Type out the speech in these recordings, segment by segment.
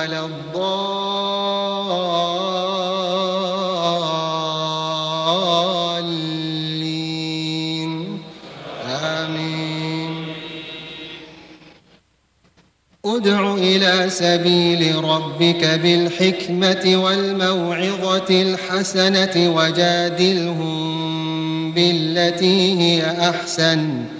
ولا الضالين. آمين. ادع إلى سبيل ربك بالحكمة والموعظة الحسنة وجادلهم بالتي هي أحسن.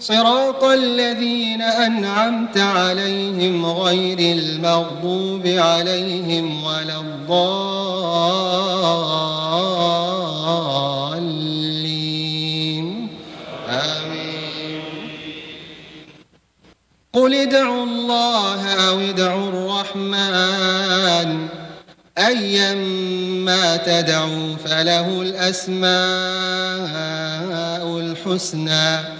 صراط الذين أنعمت عليهم غير المغضوب عليهم ولا الضالين. آمين. قل ادعوا الله أو ادعوا الرحمن. أيما تدعوا فله الأسماء الحسنى.